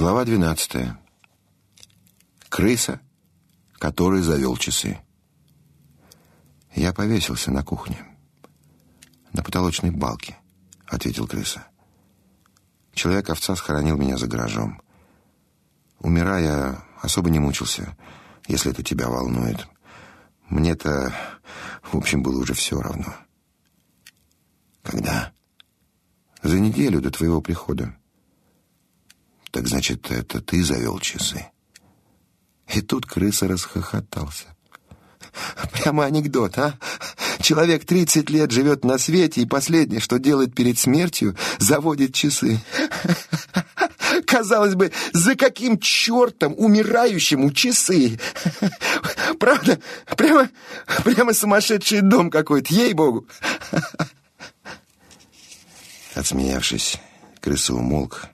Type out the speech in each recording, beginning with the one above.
Глава 12. Крыса, который завел часы. Я повесился на кухне. На потолочной балке, ответил крыса. Человек-овца схоронил меня за гаражом. Умирая, особо не мучился, если это тебя волнует. Мне-то, в общем, было уже все равно. Когда? За неделю до твоего прихода. Так значит, это ты завел часы? И тут крыса расхохотался. Прямо анекдот, а? Человек 30 лет живет на свете, и последнее, что делает перед смертью, заводит часы. Казалось бы, за каким чертом умирающему часы? Правда? Прямо, прямо сумасшедший дом какой-то, ей-богу. Отсмеявшись, крыса умолк,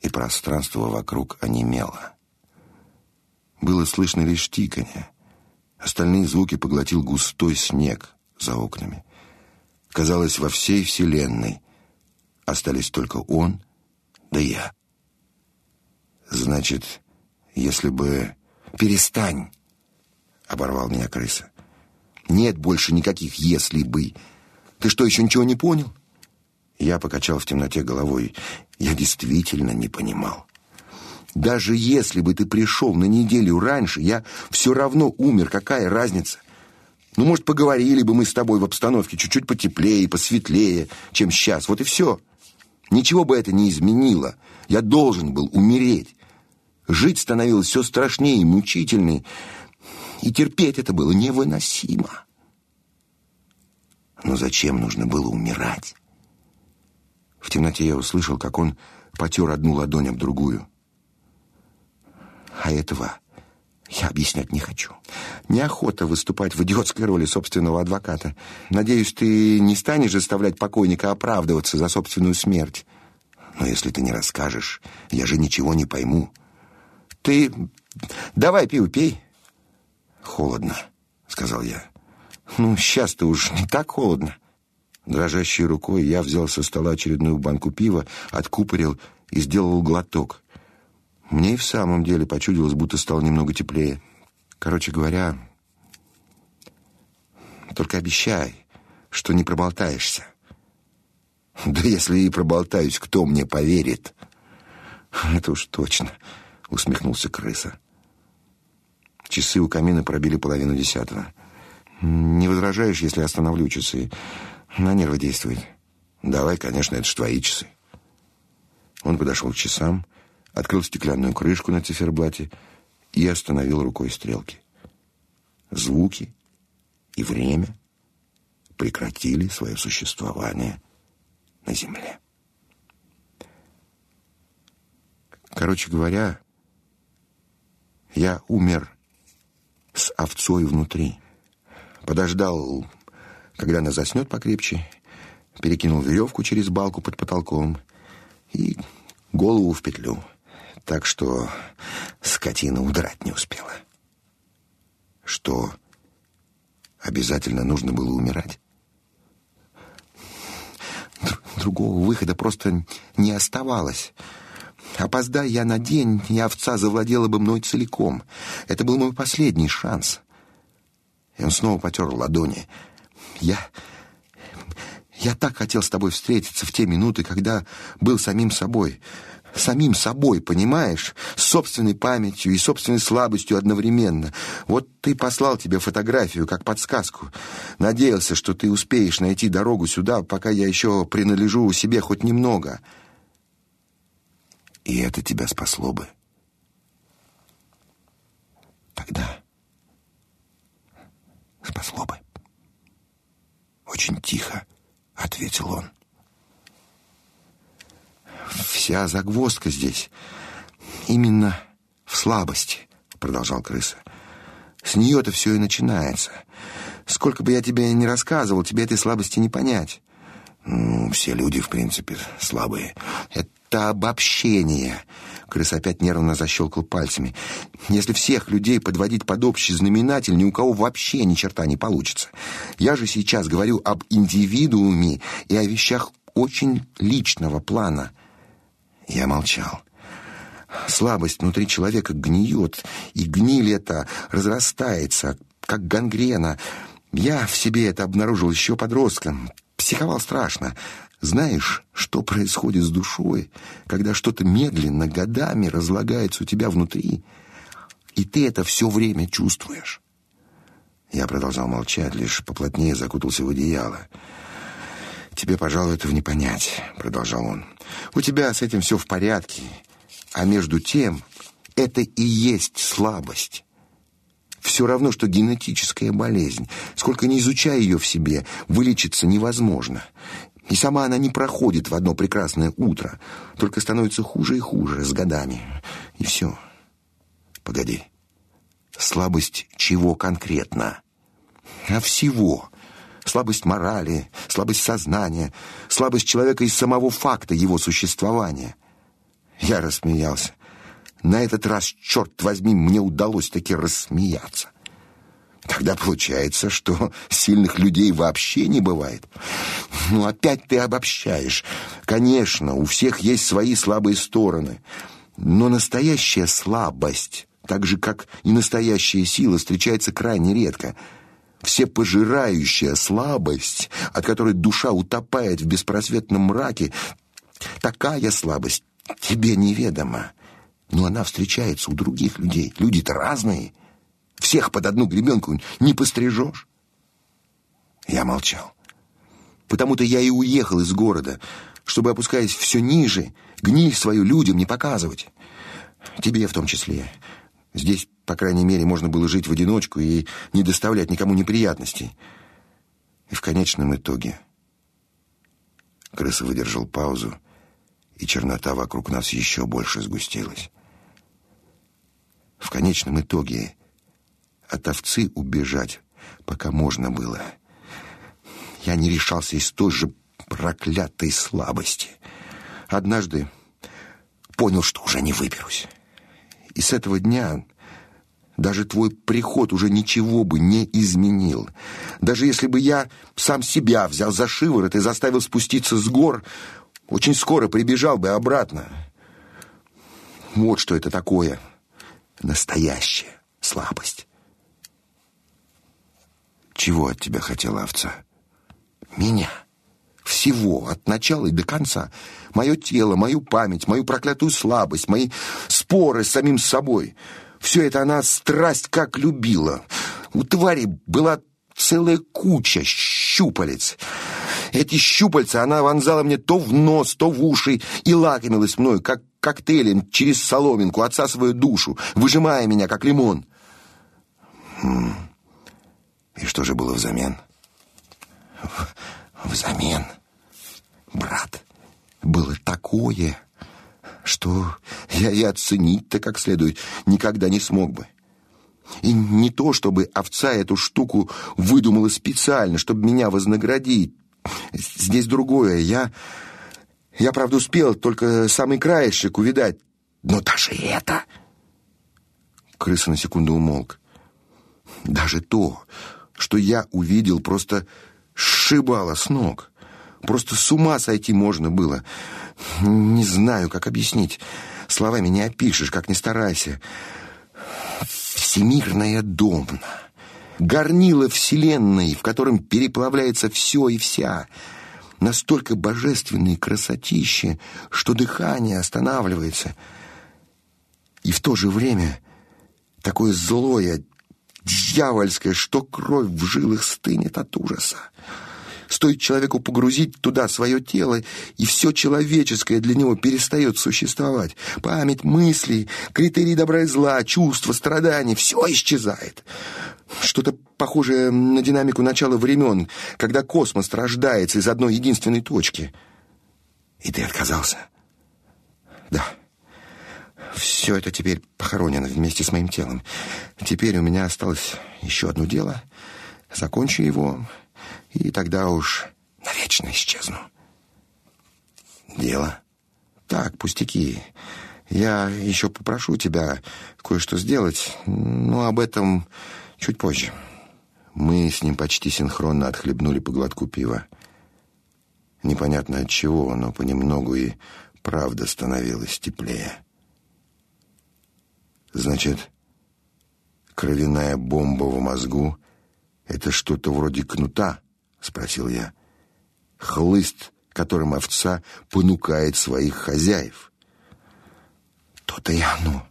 и пространство вокруг онемело. Было слышно лишь тиканье. Остальные звуки поглотил густой снег за окнами. Казалось, во всей вселенной остались только он да я. Значит, если бы... Перестань! Оборвал меня крыса. Нет больше никаких «если бы». Ты что, еще ничего не понял? Я покачал в темноте головой. Я действительно не понимал. Даже если бы ты пришел на неделю раньше, я все равно умер. Какая разница? Ну, может, поговорили бы мы с тобой в обстановке чуть-чуть потеплее, посветлее, чем сейчас. Вот и все. Ничего бы это не изменило. Я должен был умереть. Жить становилось все страшнее и мучительней. И терпеть это было невыносимо. Но зачем нужно было умирать? В темноте я услышал, как он потер одну ладонь об другую. А этого я объяснять не хочу. Неохота выступать в идиотской роли собственного адвоката. Надеюсь, ты не станешь заставлять покойника оправдываться за собственную смерть. Но если ты не расскажешь, я же ничего не пойму. Ты давай пиво пей. Холодно, сказал я. Ну, сейчас-то уж не так холодно. Дрожащей рукой я взял со стола очередную банку пива, откупорил и сделал глоток. Мне и в самом деле почудилось, будто стало немного теплее. Короче говоря, только обещай, что не проболтаешься. Да если и проболтаюсь, кто мне поверит? Это уж точно, усмехнулся крыса. Часы у камина пробили половину десятого. Не возражаешь, если остановлю часы? На нервы действует. Давай, конечно, это ж твои часы. Он подошел к часам, открыл стеклянную крышку на циферблате и остановил рукой стрелки. Звуки и время прекратили свое существование на земле. Короче говоря, я умер с овцой внутри. Подождал, когда она заснет покрепче, перекинул веревку через балку под потолком и голову в петлю так что скотина удрать не успела. Что, обязательно нужно было умирать? Другого выхода просто не оставалось. Опоздай я на день, и овца завладела бы мной целиком. Это был мой последний шанс. И он снова потер ладони. Я... Я так хотел с тобой встретиться в те минуты, когда был самим собой самим собой, понимаешь? С собственной памятью и собственной слабостью одновременно. Вот ты послал тебе фотографию, как подсказку. Надеялся, что ты успеешь найти дорогу сюда, пока я еще принадлежу себе хоть немного. И это тебя спасло бы. Тогда спасло бы. Очень тихо ответил он. Вся загвоздка здесь именно в слабости, продолжал крыса. С нее-то все и начинается. Сколько бы я тебе ни рассказывал, тебе этой слабости не понять. Ну, все люди, в принципе, слабые. Это обобщение. Крыса опять нервно защелкал пальцами. Если всех людей подводить под общий знаменатель, ни у кого вообще ни черта не получится. Я же сейчас говорю об индивидууме и о вещах очень личного плана. Я молчал. Слабость внутри человека гниет, и гниль эта разрастается, как гангрена. Я в себе это обнаружил еще подростком. Психовал страшно. Знаешь, что происходит с душой, когда что-то медленно, годами разлагается у тебя внутри, и ты это все время чувствуешь? Я продолжал молчать, лишь поплотнее закутался в одеяло. «Тебе, пожалуй, этого не понять», — продолжал он. «У тебя с этим все в порядке, а между тем это и есть слабость». Все равно, что генетическая болезнь. Сколько не изучая ее в себе, вылечиться невозможно. И сама она не проходит в одно прекрасное утро, только становится хуже и хуже с годами. И все. Погоди. Слабость чего конкретно? А всего. Слабость морали, слабость сознания, слабость человека из самого факта его существования. Я рассмеялся. На этот раз, черт возьми, мне удалось таки рассмеяться. Тогда получается, что сильных людей вообще не бывает. Ну, опять ты обобщаешь. Конечно, у всех есть свои слабые стороны. Но настоящая слабость, так же, как и настоящая сила, встречается крайне редко. Всепожирающая слабость, от которой душа утопает в беспросветном мраке, такая слабость тебе неведома но она встречается у других людей. Люди-то разные. Всех под одну гребенку не пострижешь. Я молчал. Потому-то я и уехал из города, чтобы, опускаясь все ниже, гниль свою людям не показывать. Тебе в том числе. Здесь, по крайней мере, можно было жить в одиночку и не доставлять никому неприятностей. И в конечном итоге... Крыса выдержал паузу, и чернота вокруг нас еще больше сгустилась. В конечном итоге от овцы убежать, пока можно было. Я не решался из той же проклятой слабости. Однажды понял, что уже не выберусь. И с этого дня даже твой приход уже ничего бы не изменил. Даже если бы я сам себя взял за шиворот и заставил спуститься с гор, очень скоро прибежал бы обратно. Вот что это такое — настоящая слабость. Чего от тебя хотела овца? Меня. Всего, от начала и до конца. Мое тело, мою память, мою проклятую слабость, мои споры с самим собой. Все это она страсть как любила. У твари была целая куча щупалец. Эти щупальца она вонзала мне то в нос, то в уши и лакомилась мною, как коктейлем через соломинку, отсасывая душу, выжимая меня, как лимон. Хм. И что же было взамен? Взамен, брат, было такое, что я и оценить-то как следует никогда не смог бы. И не то, чтобы овца эту штуку выдумала специально, чтобы меня вознаградить. Здесь другое. Я я, правда, успел только самый краешек увидать. Но даже это... Крыса на секунду умолк. Даже то, что я увидел, просто сшибало с ног. Просто с ума сойти можно было. Не знаю, как объяснить. Словами не опишешь, как ни старайся. Всемирная домна. Горнило вселенной, в котором переплавляется все и вся — настолько божественной красотище, что дыхание останавливается. И в то же время такое злое, дьявольское, что кровь в жилах стынет от ужаса. Стоит человеку погрузить туда свое тело, и все человеческое для него перестает существовать. Память, мысли, критерии добра и зла, чувства, страдания — все исчезает. Что-то похожее на динамику начала времен, когда космос рождается из одной единственной точки. И ты отказался? Да. Все это теперь похоронено вместе с моим телом. Теперь у меня осталось еще одно дело. Закончу его, и тогда уж навечно исчезну. Дело? Так, пустяки. Я еще попрошу тебя кое-что сделать, но об этом Чуть позже. Мы с ним почти синхронно отхлебнули по глотку пива. Непонятно от чего, но понемногу и правда становилось теплее. Значит, кровяная бомба в мозгу — это что-то вроде кнута? Спросил я. Хлыст, которым овца понукает своих хозяев. То-то и оно.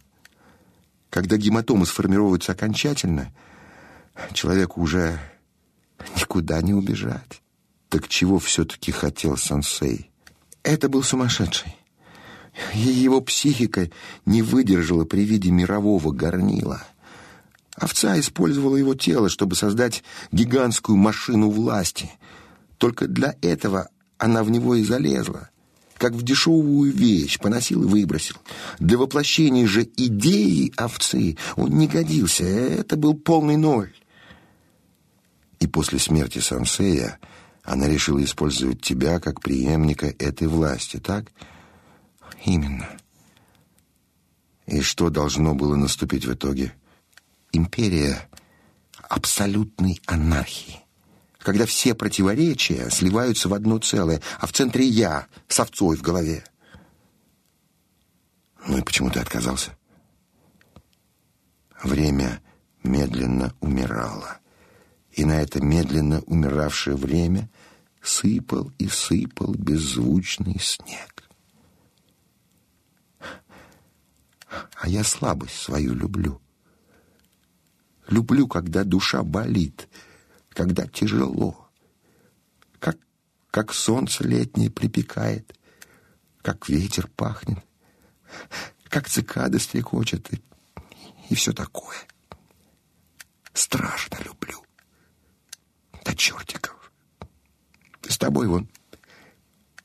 Когда гематомы сформируются окончательно, человеку уже никуда не убежать. Так чего все-таки хотел сенсей? Это был сумасшедший. Его психика не выдержала при виде мирового горнила. Овца использовала его тело, чтобы создать гигантскую машину власти. Только для этого она в него и залезла. Как в дешевую вещь, поносил и выбросил. Для воплощения же идеи овцы он не годился. Это был полный ноль. И после смерти Сансея она решила использовать тебя как преемника этой власти, так? — Именно. И что должно было наступить в итоге? Империя абсолютной анархии. Когда все противоречия сливаются в одно целое, а в центре я с овцой в голове. Ну и почему ты отказался? Время медленно умирало. И на это медленно умиравшее время сыпал и сыпал беззвучный снег. А я слабость свою люблю. Люблю, когда душа болит, когда тяжело. Как, как солнце летнее припекает, как ветер пахнет, как цикады стрекочет и, и все такое. Страшно люблю. До чертиков. С тобой вон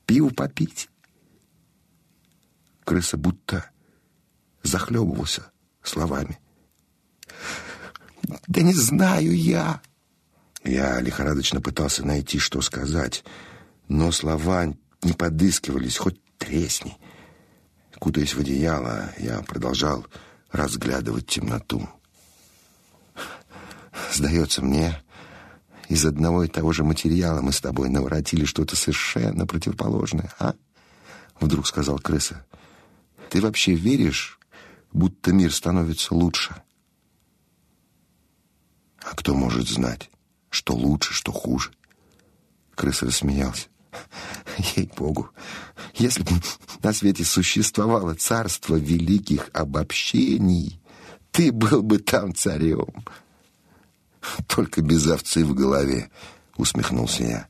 пиво попить. Крыса будто захлебывался словами. «Да не знаю я!» Я лихорадочно пытался найти, что сказать, но слова не подыскивались, хоть тресни. Кутаясь в одеяло, я продолжал разглядывать темноту. Сдается мне, из одного и того же материала мы с тобой наворотили что-то совершенно противоположное, а? Вдруг сказал крыса. Ты вообще веришь будто мир становится лучше. А кто может знать, что лучше, что хуже? Крыса рассмеялся. Ей-богу, если бы на свете существовало царство великих обобщений, ты был бы там царем. Только без овцы в голове, усмехнулся я.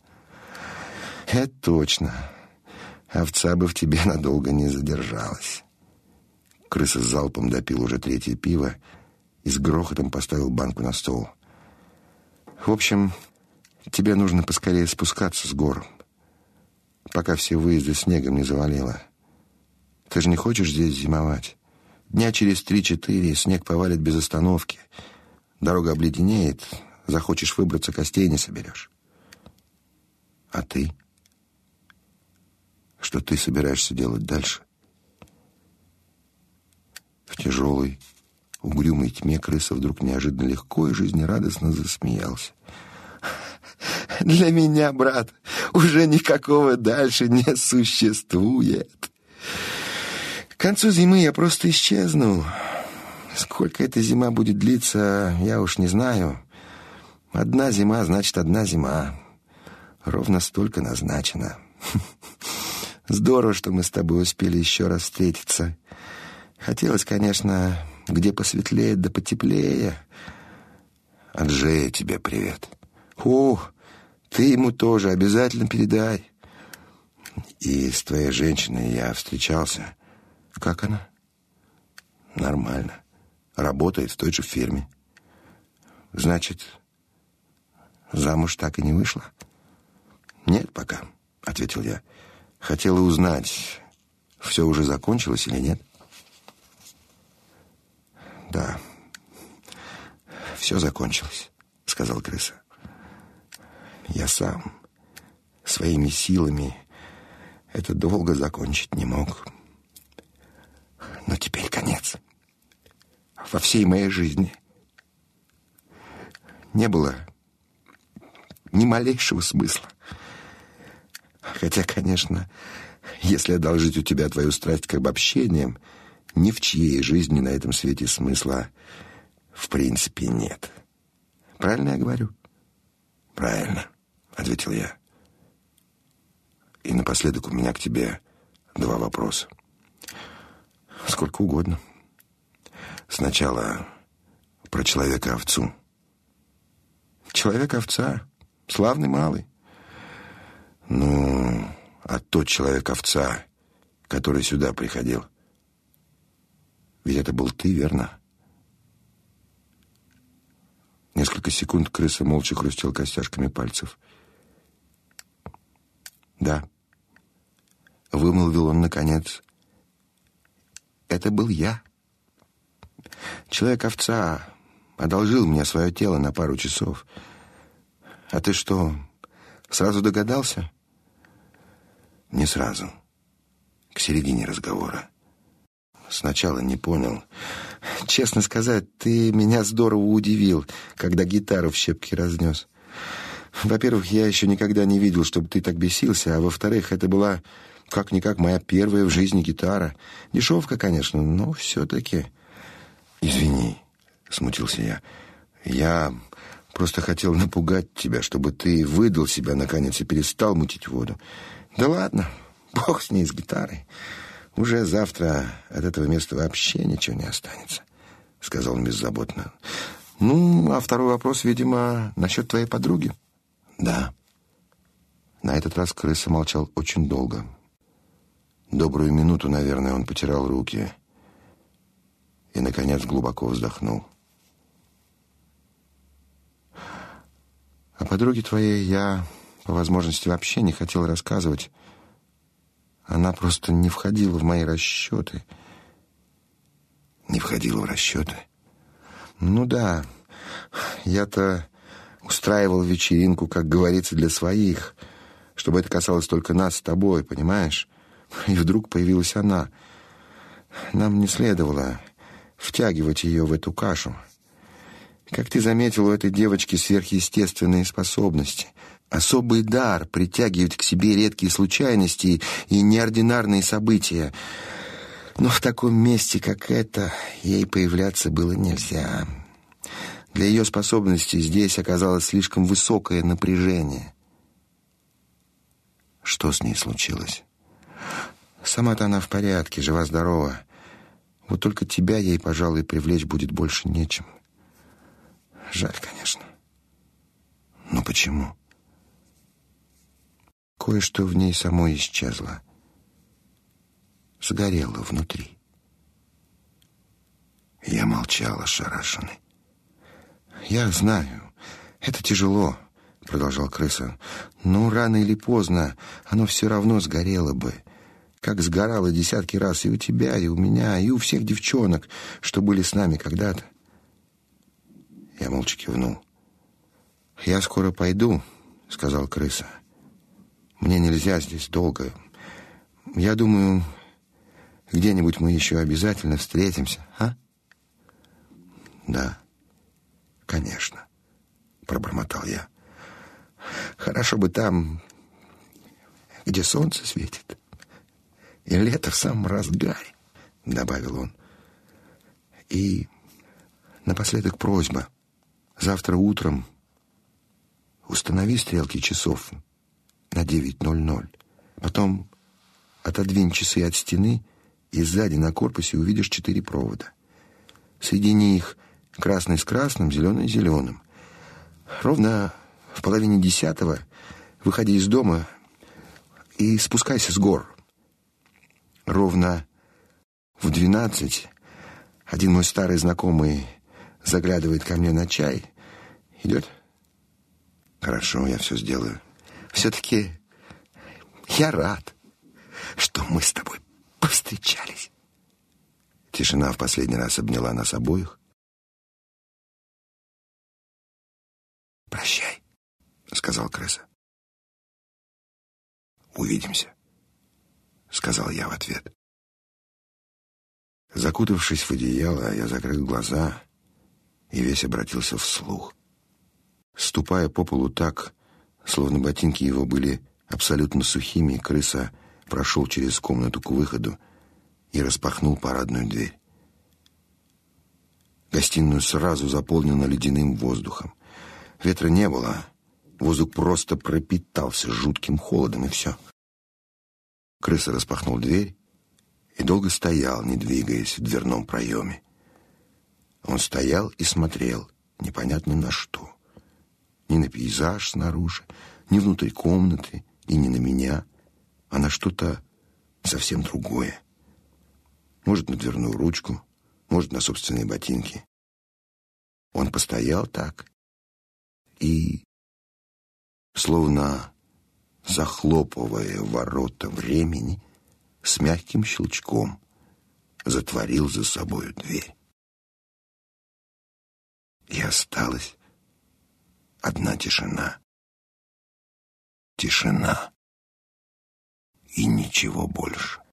Это точно. Овца бы в тебе надолго не задержалась. Крыса с залпом допил уже третье пиво и с грохотом поставил банку на стол. «В общем, тебе нужно поскорее спускаться с гор, пока все выезды снегом не завалило. Ты же не хочешь здесь зимовать? Дня через три-четыре снег повалит без остановки. Дорога обледенеет, захочешь выбраться, костей не соберешь. А ты? Что ты собираешься делать дальше? В тяжелой, угрюмой тьме крыса вдруг неожиданно легко и жизнерадостно засмеялся. «Для меня, брат, уже никакого дальше не существует. К концу зимы я просто исчезну. Сколько эта зима будет длиться, я уж не знаю. Одна зима, значит, одна зима. Ровно столько назначено. Здорово, что мы с тобой успели еще раз встретиться. Хотелось, конечно, где посветлее да потеплее. Анжея тебе привет. О, ты ему тоже обязательно передай. И с твоей женщиной я встречался. Как она? Нормально. Работает в той же фирме. Значит, замуж так и не вышла? Нет пока, ответил я. Хотела узнать, все уже закончилось или нет. Да, все закончилось, сказал крыса. Я сам своими силами это долго закончить не мог. Но теперь конец. Во всей моей жизни не было ни малейшего смысла. Хотя, конечно, если одолжить у тебя твою страсть к обобщениям, ни в чьей жизни на этом свете смысла в принципе нет. Правильно я говорю? Правильно, ответил я. И напоследок у меня к тебе два вопроса. Сколько угодно. Сначала про человека-овцу. Человек-овца, славный малый. Ну, а тот человек-овца, который сюда приходил, ведь это был ты, верно? Несколько секунд крыса молча хрустел костяшками пальцев. «Да», — вымолвил он наконец, — «это был я». Человек-овца одолжил мне свое тело на пару часов. А ты что, сразу догадался? Не сразу. К середине разговора. Сначала не понял. Честно сказать, ты меня здорово удивил, когда гитару в щепки разнес. Во-первых, я еще никогда не видел, чтобы ты так бесился, а во-вторых, это была как-никак моя первая в жизни гитара. Дешевка, конечно, но все-таки... «Извини», — смутился я. «Я просто хотел напугать тебя, чтобы ты выдал себя, наконец, и перестал мутить воду. Да ладно, бог с ней, с гитарой. Уже завтра от этого места вообще ничего не останется», — сказал он беззаботно. «Ну, а второй вопрос, видимо, насчет твоей подруги». «Да». На этот раз крыса молчал очень долго. Добрую минуту, наверное, он потирал руки — и, наконец, глубоко вздохнул. О подруге твоей я, по возможности, вообще не хотел рассказывать. Она просто не входила в мои расчеты. Не входила в расчеты? Ну да, я-то устраивал вечеринку, как говорится, для своих, чтобы это касалось только нас с тобой, понимаешь? И вдруг появилась она. Нам не следовало втягивать ее в эту кашу. Как ты заметил, у этой девочки сверхъестественные способности. Особый дар притягивать к себе редкие случайности и неординарные события. Но в таком месте, как это, ей появляться было нельзя. Для ее способностей здесь оказалось слишком высокое напряжение. Что с ней случилось? Сама-то она в порядке, жива-здорова. Вот только тебя ей, пожалуй, привлечь будет больше нечем. Жаль, конечно. Но почему? Кое-что в ней самой исчезло. Сгорело внутри. Я молчал, ошарашенный. «Я знаю, это тяжело», — продолжал крыса. «Но рано или поздно оно все равно сгорело бы как сгорало десятки раз и у тебя, и у меня, и у всех девчонок, что были с нами когда-то. Я молча кивнул. «Я скоро пойду», — сказал крыса. «Мне нельзя здесь долго. Я думаю, где-нибудь мы еще обязательно встретимся, а?» «Да, конечно», — пробормотал я. «Хорошо бы там, где солнце светит» и лето в самом разгаре, — добавил он. И напоследок просьба. Завтра утром установи стрелки часов на 9.00. Потом отодвинь часы от стены, и сзади на корпусе увидишь четыре провода. Соедини их красный с красным, зеленый с зеленым. Ровно в половине десятого выходи из дома и спускайся с гор. Ровно в двенадцать один мой старый знакомый заглядывает ко мне на чай. Идет? Хорошо, я все сделаю. Все-таки я рад, что мы с тобой повстречались. Тишина в последний раз обняла нас обоих. «Прощай», — сказал крыса. «Увидимся» сказал я в ответ. Закутавшись в одеяло, я закрыл глаза и весь обратился вслух. Ступая по полу так, словно ботинки его были абсолютно сухими, крыса прошел через комнату к выходу и распахнул парадную дверь. Гостиную сразу заполнено ледяным воздухом. Ветра не было. Воздух просто пропитался жутким холодом, и все. Крыса распахнул дверь и долго стоял, не двигаясь в дверном проеме. Он стоял и смотрел, непонятно на что. Ни на пейзаж снаружи, ни внутри комнаты и не на меня, а на что-то совсем другое. Может, на дверную ручку, может, на собственные ботинки. Он постоял так и, словно захлопывая ворота времени, с мягким щелчком затворил за собою дверь. И осталась одна тишина. Тишина и ничего больше.